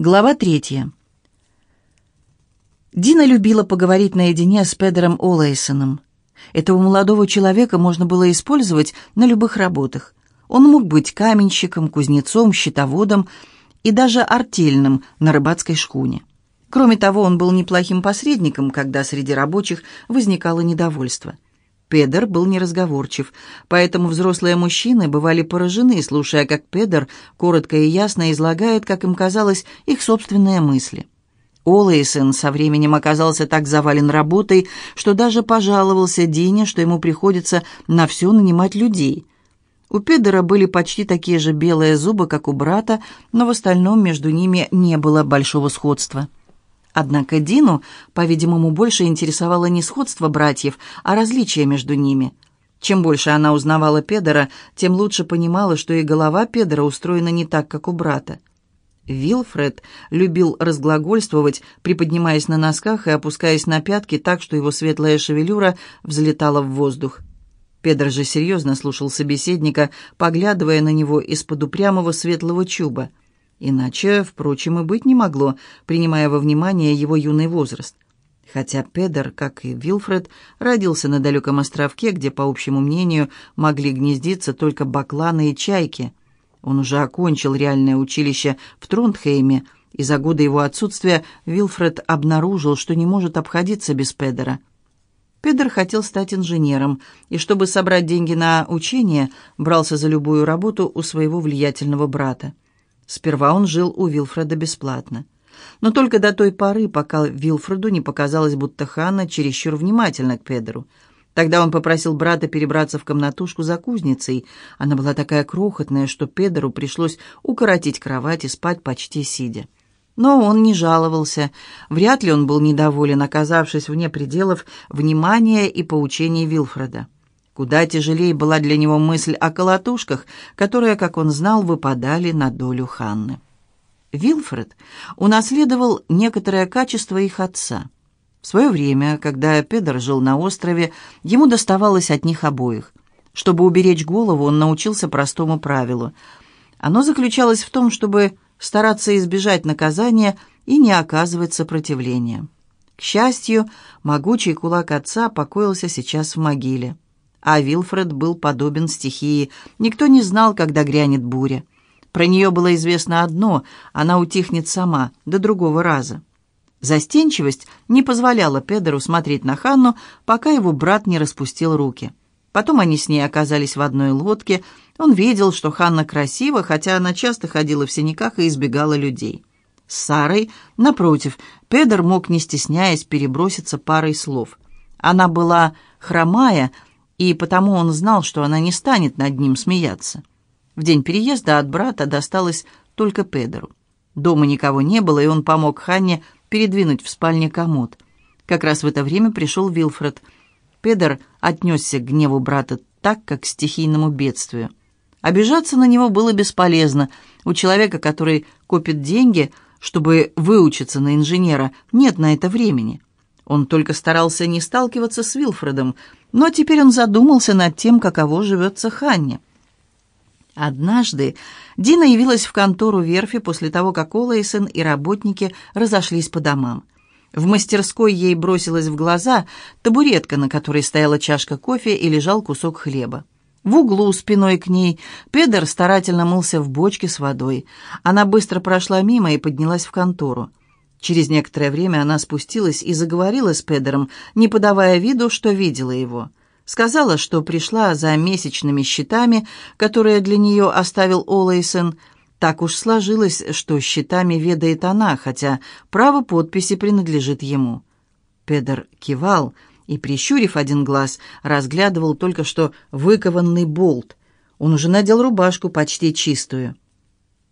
Глава третья. Дина любила поговорить наедине с Педером Олэйсоном. Этого молодого человека можно было использовать на любых работах. Он мог быть каменщиком, кузнецом, щитоводом и даже артельным на рыбацкой шхуне. Кроме того, он был неплохим посредником, когда среди рабочих возникало недовольство – Педер был неразговорчив, поэтому взрослые мужчины бывали поражены, слушая, как Педер коротко и ясно излагает, как им казалось, их собственные мысли. Олэйсон со временем оказался так завален работой, что даже пожаловался Дине, что ему приходится на все нанимать людей. У Педера были почти такие же белые зубы, как у брата, но в остальном между ними не было большого сходства. Однако Дину, по-видимому, больше интересовало не сходство братьев, а различия между ними. Чем больше она узнавала Педера, тем лучше понимала, что и голова Педера устроена не так, как у брата. Вилфред любил разглагольствовать, приподнимаясь на носках и опускаясь на пятки так, что его светлая шевелюра взлетала в воздух. Педро же серьезно слушал собеседника, поглядывая на него из-под упрямого светлого чуба – Иначе, впрочем, и быть не могло, принимая во внимание его юный возраст. Хотя Педер, как и Вилфред, родился на далеком островке, где, по общему мнению, могли гнездиться только бакланы и чайки. Он уже окончил реальное училище в Трундхейме, и за годы его отсутствия Вилфред обнаружил, что не может обходиться без Педера. Педер хотел стать инженером, и чтобы собрать деньги на учение, брался за любую работу у своего влиятельного брата. Сперва он жил у Вилфреда бесплатно. Но только до той поры, пока Вилфреду не показалось, будто Ханна чересчур внимательна к Педеру. Тогда он попросил брата перебраться в комнатушку за кузницей. Она была такая крохотная, что Педеру пришлось укоротить кровать и спать почти сидя. Но он не жаловался. Вряд ли он был недоволен, оказавшись вне пределов внимания и поучений Вилфреда. Куда тяжелее была для него мысль о колотушках, которые, как он знал, выпадали на долю Ханны. Вилфред унаследовал некоторое качество их отца. В свое время, когда Педер жил на острове, ему доставалось от них обоих. Чтобы уберечь голову, он научился простому правилу. Оно заключалось в том, чтобы стараться избежать наказания и не оказывать сопротивления. К счастью, могучий кулак отца покоился сейчас в могиле. А Вилфред был подобен стихии. Никто не знал, когда грянет буря. Про нее было известно одно — она утихнет сама, до другого раза. Застенчивость не позволяла Педеру смотреть на Ханну, пока его брат не распустил руки. Потом они с ней оказались в одной лодке. Он видел, что Ханна красива, хотя она часто ходила в синяках и избегала людей. С Сарой, напротив, Педер мог, не стесняясь, переброситься парой слов. Она была хромая, и потому он знал, что она не станет над ним смеяться. В день переезда от брата досталось только Педеру. Дома никого не было, и он помог Ханне передвинуть в спальне комод. Как раз в это время пришел Вилфред. Педер отнесся к гневу брата так, как к стихийному бедствию. Обижаться на него было бесполезно. У человека, который копит деньги, чтобы выучиться на инженера, нет на это времени. Он только старался не сталкиваться с Вилфредом, но теперь он задумался над тем, каково живется Ханне. Однажды Дина явилась в контору верфи после того, как Олэйсон и работники разошлись по домам. В мастерской ей бросилась в глаза табуретка, на которой стояла чашка кофе и лежал кусок хлеба. В углу спиной к ней Педер старательно мылся в бочке с водой. Она быстро прошла мимо и поднялась в контору. Через некоторое время она спустилась и заговорила с Педером, не подавая виду, что видела его. Сказала, что пришла за месячными счетами, которые для нее оставил Олэйсон. Так уж сложилось, что счетами ведает она, хотя право подписи принадлежит ему. Педер кивал и, прищурив один глаз, разглядывал только что выкованный болт. Он уже надел рубашку почти чистую.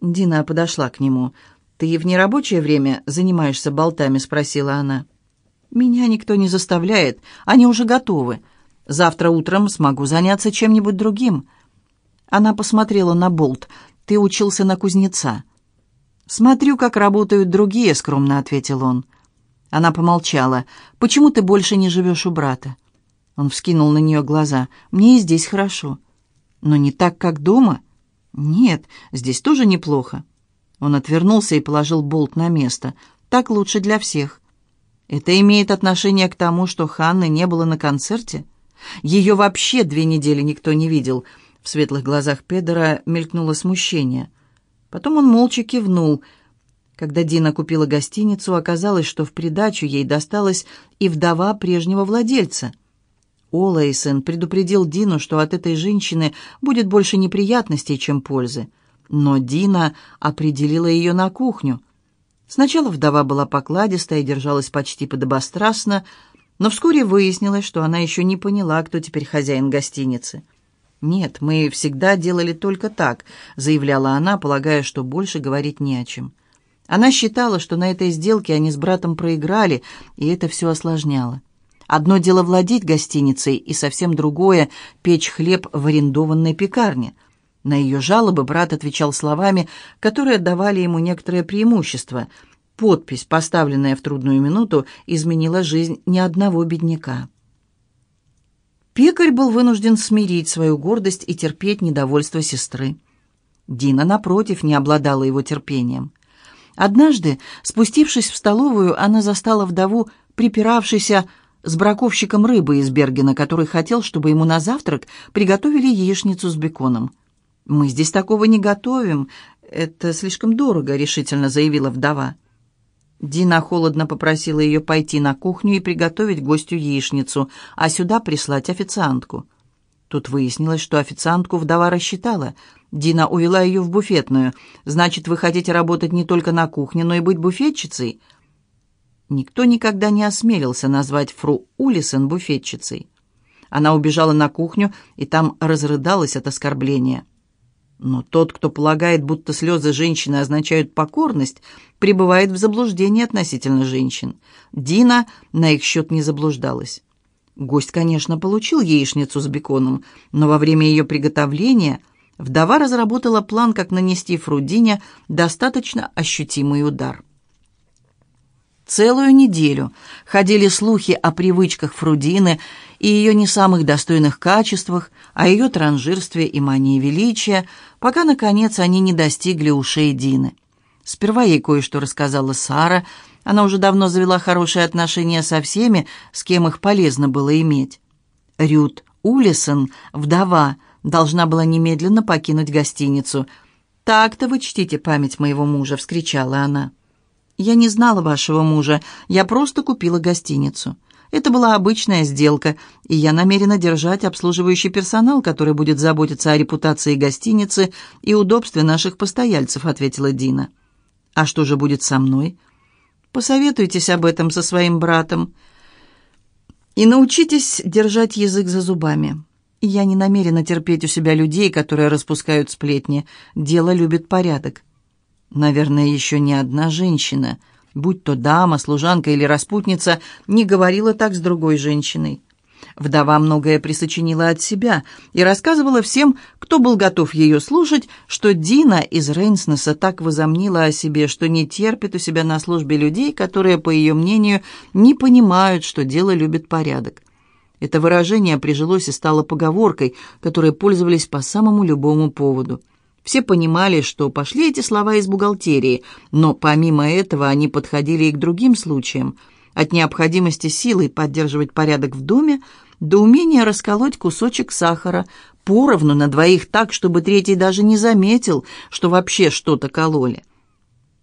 Дина подошла к нему – «Ты в нерабочее время занимаешься болтами?» — спросила она. «Меня никто не заставляет, они уже готовы. Завтра утром смогу заняться чем-нибудь другим». Она посмотрела на болт. «Ты учился на кузнеца». «Смотрю, как работают другие», — скромно ответил он. Она помолчала. «Почему ты больше не живешь у брата?» Он вскинул на нее глаза. «Мне и здесь хорошо». «Но не так, как дома?» «Нет, здесь тоже неплохо». Он отвернулся и положил болт на место. «Так лучше для всех». «Это имеет отношение к тому, что Ханны не было на концерте? Ее вообще две недели никто не видел». В светлых глазах Педера мелькнуло смущение. Потом он молча кивнул. Когда Дина купила гостиницу, оказалось, что в придачу ей досталась и вдова прежнего владельца. Олэйсон предупредил Дину, что от этой женщины будет больше неприятностей, чем пользы. Но Дина определила ее на кухню. Сначала вдова была покладистая и держалась почти подобострастно, но вскоре выяснилось, что она еще не поняла, кто теперь хозяин гостиницы. «Нет, мы всегда делали только так», — заявляла она, полагая, что больше говорить не о чем. Она считала, что на этой сделке они с братом проиграли, и это все осложняло. Одно дело владеть гостиницей, и совсем другое — печь хлеб в арендованной пекарне. На ее жалобы брат отвечал словами, которые давали ему некоторое преимущество. Подпись, поставленная в трудную минуту, изменила жизнь ни одного бедняка. Пекарь был вынужден смирить свою гордость и терпеть недовольство сестры. Дина, напротив, не обладала его терпением. Однажды, спустившись в столовую, она застала вдову, припиравшейся с браковщиком рыбы из Бергена, который хотел, чтобы ему на завтрак приготовили яичницу с беконом. «Мы здесь такого не готовим. Это слишком дорого», — решительно заявила вдова. Дина холодно попросила ее пойти на кухню и приготовить гостю яичницу, а сюда прислать официантку. Тут выяснилось, что официантку вдова рассчитала. Дина увела ее в буфетную. «Значит, вы хотите работать не только на кухне, но и быть буфетчицей?» Никто никогда не осмелился назвать фру Улисон буфетчицей. Она убежала на кухню и там разрыдалась от оскорбления. Но тот, кто полагает, будто слезы женщины означают покорность, пребывает в заблуждении относительно женщин. Дина на их счет не заблуждалась. Гость, конечно, получил яичницу с беконом, но во время ее приготовления вдова разработала план, как нанести Фрудине достаточно ощутимый удар. Целую неделю ходили слухи о привычках Фрудины и ее не самых достойных качествах, о ее транжирстве и мании величия, пока, наконец, они не достигли ушей Дины. Сперва ей кое-что рассказала Сара, она уже давно завела хорошие отношения со всеми, с кем их полезно было иметь. Рют Улисон, вдова, должна была немедленно покинуть гостиницу. «Так-то вы чтите память моего мужа!» — вскричала она. «Я не знала вашего мужа, я просто купила гостиницу. Это была обычная сделка, и я намерена держать обслуживающий персонал, который будет заботиться о репутации гостиницы и удобстве наших постояльцев», — ответила Дина. «А что же будет со мной?» «Посоветуйтесь об этом со своим братом и научитесь держать язык за зубами. Я не намерена терпеть у себя людей, которые распускают сплетни. Дело любит порядок». Наверное, еще ни одна женщина, будь то дама, служанка или распутница, не говорила так с другой женщиной. Вдова многое присочинила от себя и рассказывала всем, кто был готов ее слушать, что Дина из Рейнснеса так возомнила о себе, что не терпит у себя на службе людей, которые, по ее мнению, не понимают, что дело любит порядок. Это выражение прижилось и стало поговоркой, которой пользовались по самому любому поводу – все понимали, что пошли эти слова из бухгалтерии, но помимо этого они подходили и к другим случаям. От необходимости силой поддерживать порядок в доме до умения расколоть кусочек сахара поровну на двоих так, чтобы третий даже не заметил, что вообще что-то кололи.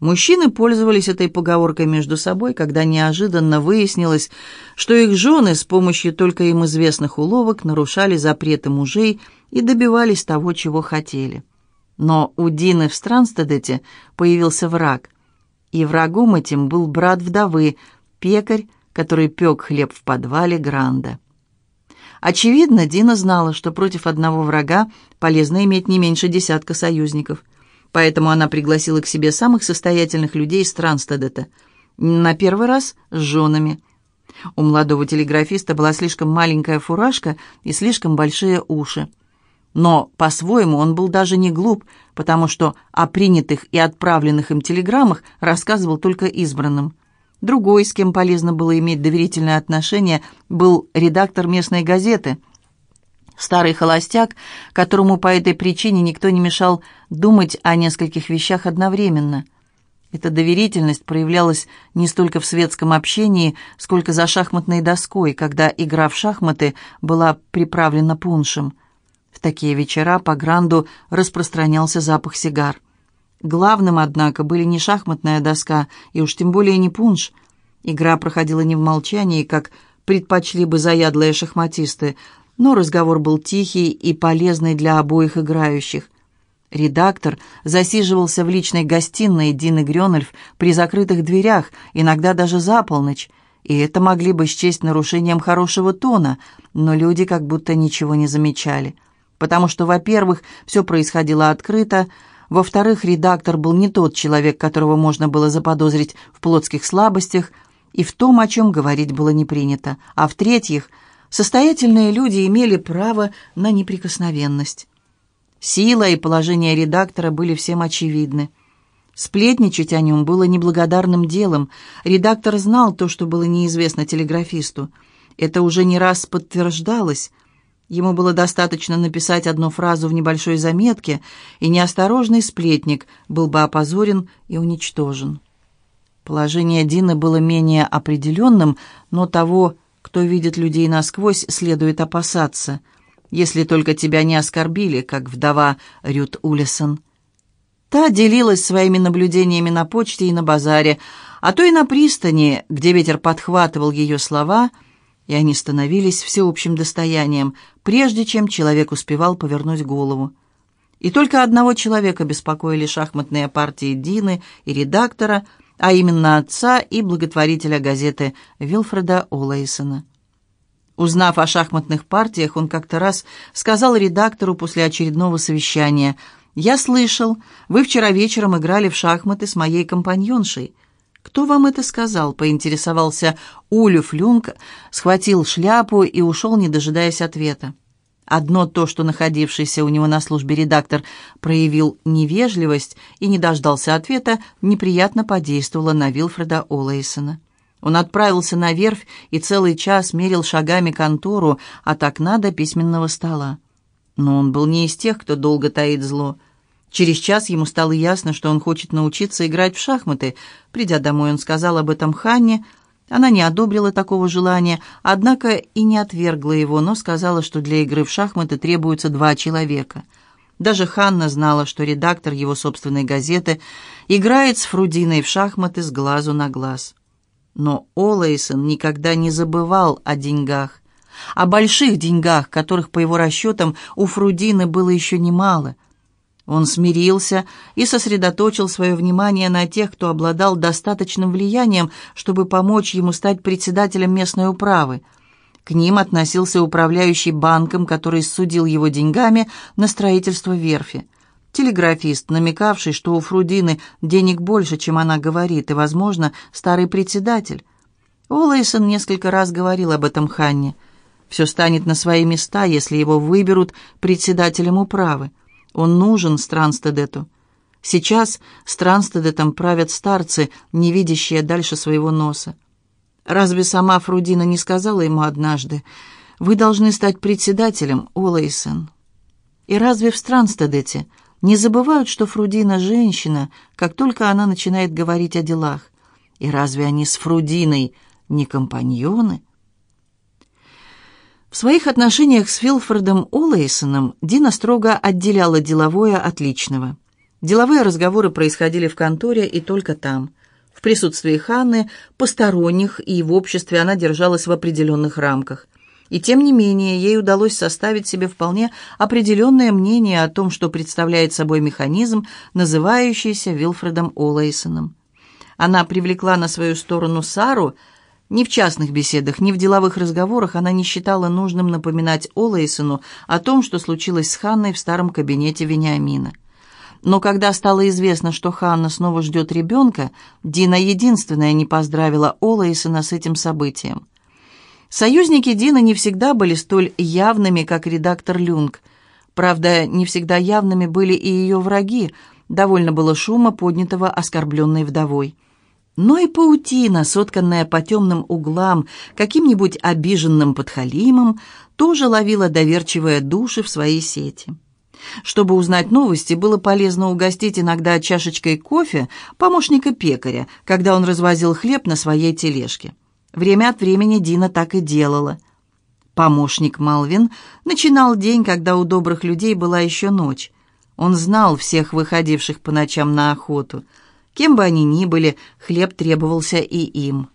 Мужчины пользовались этой поговоркой между собой, когда неожиданно выяснилось, что их жены с помощью только им известных уловок нарушали запреты мужей и добивались того, чего хотели. Но у Дины в Странстедете появился враг. И врагом этим был брат вдовы, пекарь, который пек хлеб в подвале Гранда. Очевидно, Дина знала, что против одного врага полезно иметь не меньше десятка союзников. Поэтому она пригласила к себе самых состоятельных людей Странстедета. На первый раз с женами. У молодого телеграфиста была слишком маленькая фуражка и слишком большие уши. Но по-своему он был даже не глуп, потому что о принятых и отправленных им телеграммах рассказывал только избранным. Другой, с кем полезно было иметь доверительное отношение, был редактор местной газеты. Старый холостяк, которому по этой причине никто не мешал думать о нескольких вещах одновременно. Эта доверительность проявлялась не столько в светском общении, сколько за шахматной доской, когда игра в шахматы была приправлена пуншем. В такие вечера по гранду распространялся запах сигар. Главным, однако, были не шахматная доска, и уж тем более не пунш. Игра проходила не в молчании, как предпочли бы заядлые шахматисты, но разговор был тихий и полезный для обоих играющих. Редактор засиживался в личной гостиной Дины Грёнольф при закрытых дверях, иногда даже за полночь, и это могли бы счесть нарушением хорошего тона, но люди как будто ничего не замечали. Потому что, во-первых, все происходило открыто, во-вторых, редактор был не тот человек, которого можно было заподозрить в плотских слабостях и в том, о чем говорить было не принято, а в-третьих, состоятельные люди имели право на неприкосновенность. Сила и положение редактора были всем очевидны. Сплетничать о нем было неблагодарным делом. Редактор знал то, что было неизвестно телеграфисту. Это уже не раз подтверждалось. Ему было достаточно написать одну фразу в небольшой заметке, и неосторожный сплетник был бы опозорен и уничтожен. Положение Дины было менее определенным, но того, кто видит людей насквозь, следует опасаться – если только тебя не оскорбили, как вдова Рют Улисон. Та делилась своими наблюдениями на почте и на базаре, а то и на пристани, где ветер подхватывал ее слова, и они становились всеобщим достоянием, прежде чем человек успевал повернуть голову. И только одного человека беспокоили шахматные партии Дины и редактора, а именно отца и благотворителя газеты Вилфреда Олэйсона. Узнав о шахматных партиях, он как-то раз сказал редактору после очередного совещания, «Я слышал, вы вчера вечером играли в шахматы с моей компаньоншей». «Кто вам это сказал?» — поинтересовался Улюф Люнг, схватил шляпу и ушел, не дожидаясь ответа. Одно то, что находившийся у него на службе редактор проявил невежливость и не дождался ответа, неприятно подействовало на Вилфреда Олэйсона. Он отправился на верфь и целый час мерил шагами контору от окна до письменного стола. Но он был не из тех, кто долго таит зло. Через час ему стало ясно, что он хочет научиться играть в шахматы. Придя домой, он сказал об этом Ханне. Она не одобрила такого желания, однако и не отвергла его, но сказала, что для игры в шахматы требуются два человека. Даже Ханна знала, что редактор его собственной газеты играет с Фрудиной в шахматы с глазу на глаз. Но Олэйсон никогда не забывал о деньгах. О больших деньгах, которых, по его расчетам, у Фрудины было еще немало. Он смирился и сосредоточил свое внимание на тех, кто обладал достаточным влиянием, чтобы помочь ему стать председателем местной управы. К ним относился управляющий банком, который судил его деньгами на строительство верфи. Телеграфист, намекавший, что у Фрудины денег больше, чем она говорит, и, возможно, старый председатель. Олэйсон несколько раз говорил об этом Ханне. Все станет на свои места, если его выберут председателем управы. Он нужен Странстедету. Сейчас Странстедетом правят старцы, не видящие дальше своего носа. Разве сама Фрудина не сказала ему однажды, «Вы должны стать председателем, Олэйсон?» И разве в Странстедете не забывают, что Фрудина женщина, как только она начинает говорить о делах. И разве они с Фрудиной не компаньоны? В своих отношениях с Филфордом Олэйсоном Дина строго отделяла деловое от личного. Деловые разговоры происходили в конторе и только там. В присутствии Ханны, посторонних и в обществе она держалась в определенных рамках. И тем не менее, ей удалось составить себе вполне определенное мнение о том, что представляет собой механизм, называющийся Вилфредом Олэйсоном. Она привлекла на свою сторону Сару, ни в частных беседах, ни в деловых разговорах она не считала нужным напоминать Олэйсону о том, что случилось с Ханной в старом кабинете Вениамина. Но когда стало известно, что Ханна снова ждет ребенка, Дина единственная не поздравила Олэйсона с этим событием. Союзники Дина не всегда были столь явными, как редактор Люнг. Правда, не всегда явными были и ее враги. Довольно было шума, поднятого оскорбленной вдовой. Но и паутина, сотканная по темным углам каким-нибудь обиженным подхалимом, тоже ловила доверчивые души в свои сети. Чтобы узнать новости, было полезно угостить иногда чашечкой кофе помощника пекаря, когда он развозил хлеб на своей тележке. Время от времени Дина так и делала. Помощник Малвин начинал день, когда у добрых людей была еще ночь. Он знал всех выходивших по ночам на охоту. Кем бы они ни были, хлеб требовался и им.